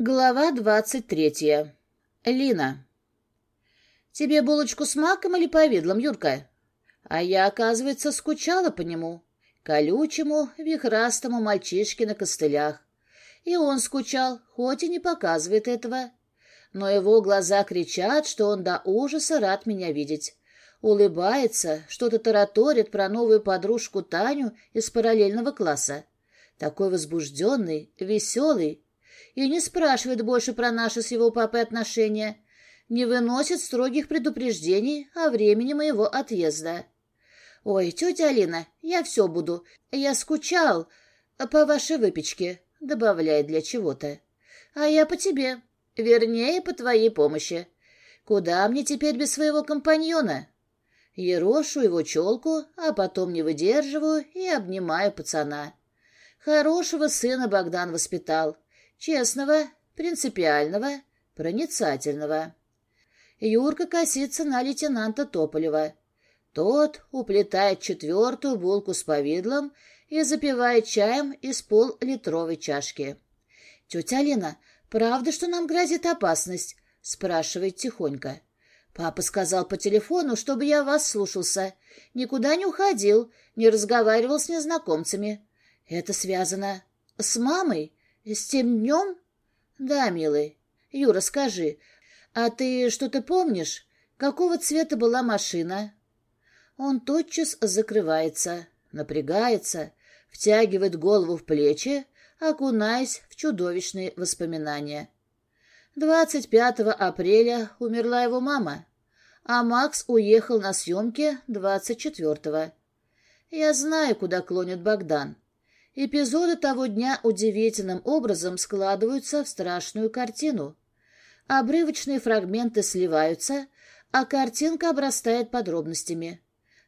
Глава двадцать третья. Лина. «Тебе булочку с маком или повидлом, Юрка?» А я, оказывается, скучала по нему, колючему, вихрастому мальчишке на костылях. И он скучал, хоть и не показывает этого. Но его глаза кричат, что он до ужаса рад меня видеть. Улыбается, что-то тараторит про новую подружку Таню из параллельного класса. Такой возбужденный, веселый, и не спрашивает больше про наши с его папой отношения, не выносит строгих предупреждений о времени моего отъезда. «Ой, тетя Алина, я все буду. Я скучал по вашей выпечке», — добавляет для чего-то. «А я по тебе. Вернее, по твоей помощи. Куда мне теперь без своего компаньона?» Ерошу его челку, а потом не выдерживаю и обнимаю пацана. Хорошего сына Богдан воспитал. Честного, принципиального, проницательного. Юрка косится на лейтенанта Тополева. Тот уплетает четвертую булку с повидлом и запивает чаем из пол-литровой чашки. — Тетя Алина, правда, что нам грозит опасность? — спрашивает тихонько. — Папа сказал по телефону, чтобы я вас слушался. Никуда не уходил, не разговаривал с незнакомцами. Это связано с мамой? «С тем днем?» «Да, милый. Юра, скажи, а ты что-то помнишь? Какого цвета была машина?» Он тотчас закрывается, напрягается, втягивает голову в плечи, окунаясь в чудовищные воспоминания. 25 апреля умерла его мама, а Макс уехал на съемки 24-го. Я знаю, куда клонит Богдан. Эпизоды того дня удивительным образом складываются в страшную картину. Обрывочные фрагменты сливаются, а картинка обрастает подробностями.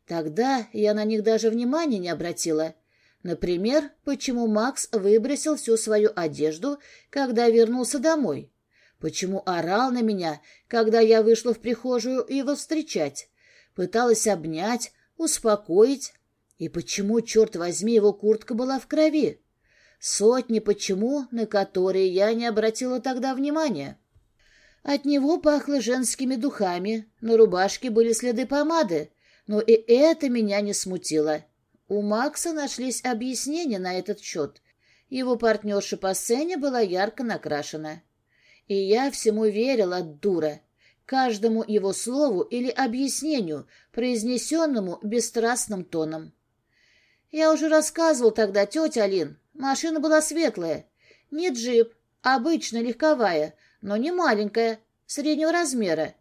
Тогда я на них даже внимания не обратила. Например, почему Макс выбросил всю свою одежду, когда вернулся домой. Почему орал на меня, когда я вышла в прихожую его встречать. Пыталась обнять, успокоить, и почему, черт возьми, его куртка была в крови? Сотни почему, на которые я не обратила тогда внимания. От него пахло женскими духами, на рубашке были следы помады, но и это меня не смутило. У Макса нашлись объяснения на этот счет. Его партнерша по сцене была ярко накрашена. И я всему верила, дура, каждому его слову или объяснению, произнесенному бесстрастным тоном. Я уже рассказывал тогда, тетя Алин. Машина была светлая. Не джип, обычная, легковая, но не маленькая, среднего размера.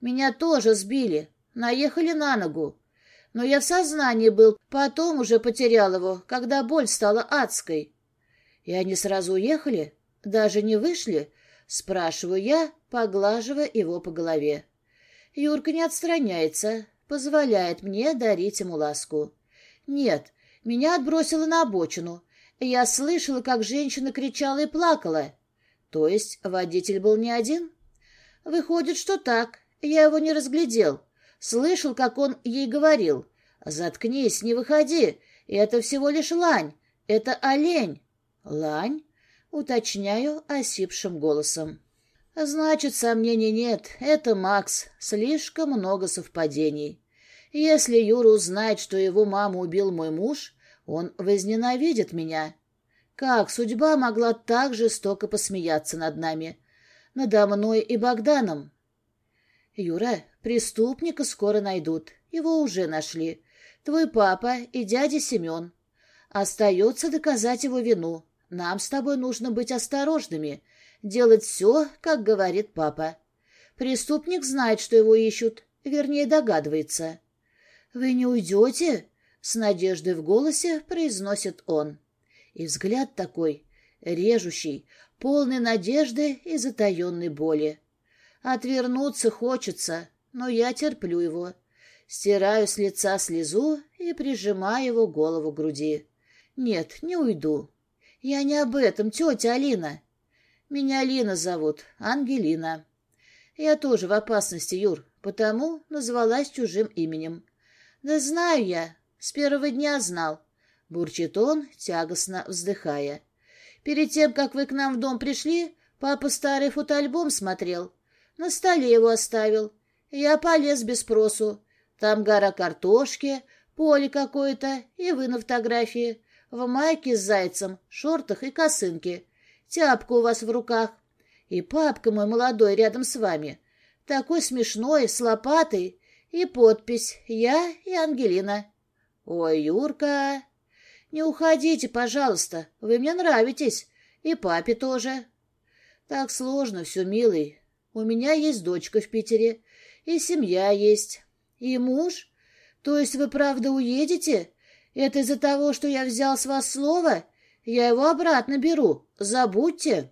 Меня тоже сбили, наехали на ногу. Но я в сознании был, потом уже потерял его, когда боль стала адской. И они сразу уехали? Даже не вышли? Спрашиваю я, поглаживая его по голове. Юрка не отстраняется, позволяет мне дарить ему ласку. Нет, меня отбросило на обочину. Я слышала, как женщина кричала и плакала. То есть водитель был не один? Выходит, что так. Я его не разглядел. Слышал, как он ей говорил. «Заткнись, не выходи. Это всего лишь лань. Это олень». «Лань?» — уточняю осипшим голосом. «Значит, сомнений нет. Это Макс. Слишком много совпадений. Если Юра узнает, что его маму убил мой муж, он возненавидит меня. Как судьба могла так жестоко посмеяться над нами? Надо мной и Богданом. Юра, преступника скоро найдут. Его уже нашли. Твой папа и дядя Семен. Остается доказать его вину. Нам с тобой нужно быть осторожными, делать все, как говорит папа. Преступник знает, что его ищут, вернее, догадывается. — Вы не уйдете? С надеждой в голосе произносит он. И взгляд такой, режущий, полный надежды и затаенной боли. Отвернуться хочется, но я терплю его. Стираю с лица слезу и прижимаю его голову к груди. Нет, не уйду. Я не об этом, тетя Алина. Меня Алина зовут, Ангелина. Я тоже в опасности, Юр, потому назвалась чужим именем. Да знаю я, с первого дня знал. Бурчит он, тягостно вздыхая. Перед тем, как вы к нам в дом пришли, Папа старый фотоальбом смотрел. На столе его оставил. Я полез без спросу. Там гора картошки, поле какое-то, и вы на фотографии. В майке с зайцем, шортах и косынке. Тяпка у вас в руках. И папка мой молодой рядом с вами. Такой смешной, с лопатой. И подпись «Я и Ангелина». «Ой, Юрка, не уходите, пожалуйста, вы мне нравитесь, и папе тоже». «Так сложно все, милый. У меня есть дочка в Питере, и семья есть, и муж. То есть вы правда уедете? Это из-за того, что я взял с вас слово? Я его обратно беру. Забудьте».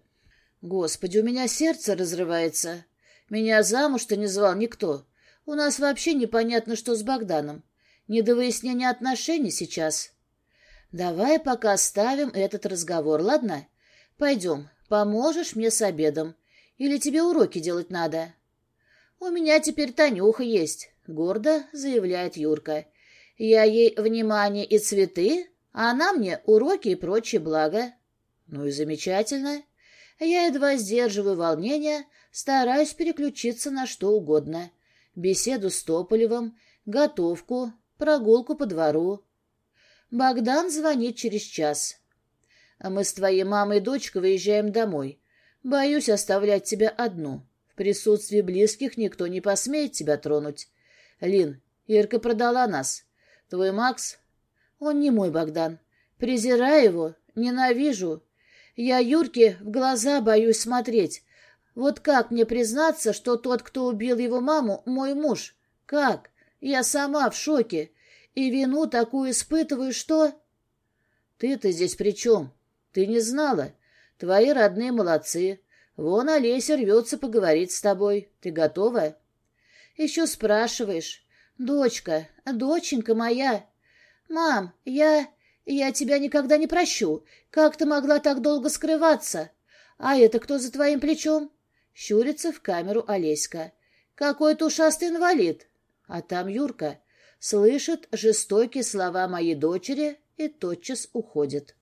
«Господи, у меня сердце разрывается. Меня замуж-то не звал никто. У нас вообще непонятно, что с Богданом. Не до выяснения отношений сейчас. Давай пока оставим этот разговор, ладно? Пойдем, поможешь мне с обедом. Или тебе уроки делать надо? У меня теперь Танюха есть, гордо заявляет Юрка. Я ей внимание и цветы, а она мне уроки и прочие блага. Ну и замечательно. Я едва сдерживаю волнение, стараюсь переключиться на что угодно. Беседу с Тополевым, готовку, прогулку по двору. Богдан звонит через час. Мы с твоей мамой и дочкой выезжаем домой. Боюсь оставлять тебя одну. В присутствии близких никто не посмеет тебя тронуть. Лин, Ирка продала нас. Твой Макс? Он не мой Богдан. Презираю его, ненавижу. Я Юрке в глаза боюсь смотреть. Вот как мне признаться, что тот, кто убил его маму, мой муж? Как? Я сама в шоке. И вину такую испытываю, что... Ты-то здесь при чем? Ты не знала. Твои родные молодцы. Вон Олеся рвется поговорить с тобой. Ты готова? Еще спрашиваешь. Дочка, доченька моя. Мам, я... Я тебя никогда не прощу. Как ты могла так долго скрываться? А это кто за твоим плечом? Щурится в камеру Олеська. Какой-то ушастый инвалид. А там Юрка слышит жестокие слова моей дочери и тотчас уходит.